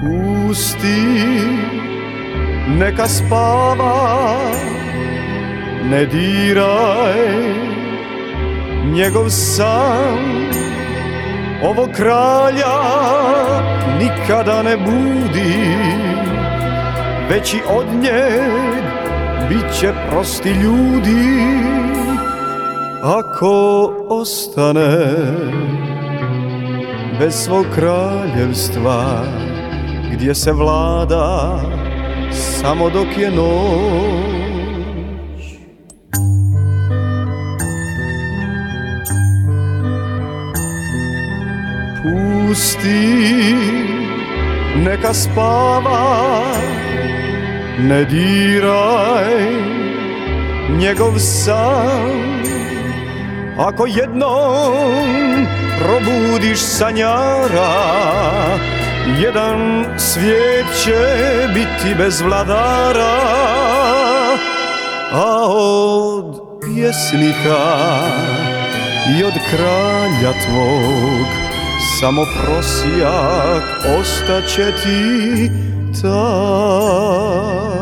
Pusti, neka spava, ne diraj. Njegov san Ovo kralja nikada ne budi Veći od njeg bit će prosti ljudi. Ako ostane bez svog kraljevstva Gdje se vlada samo dok je noć pusti, neka spava, ne diraj njegov san. Ako jednom probudiš sanjara, jedan svijet će biti bez vladara, a od pjesnika i od kralja tvog samo prosjak ostaće ti tak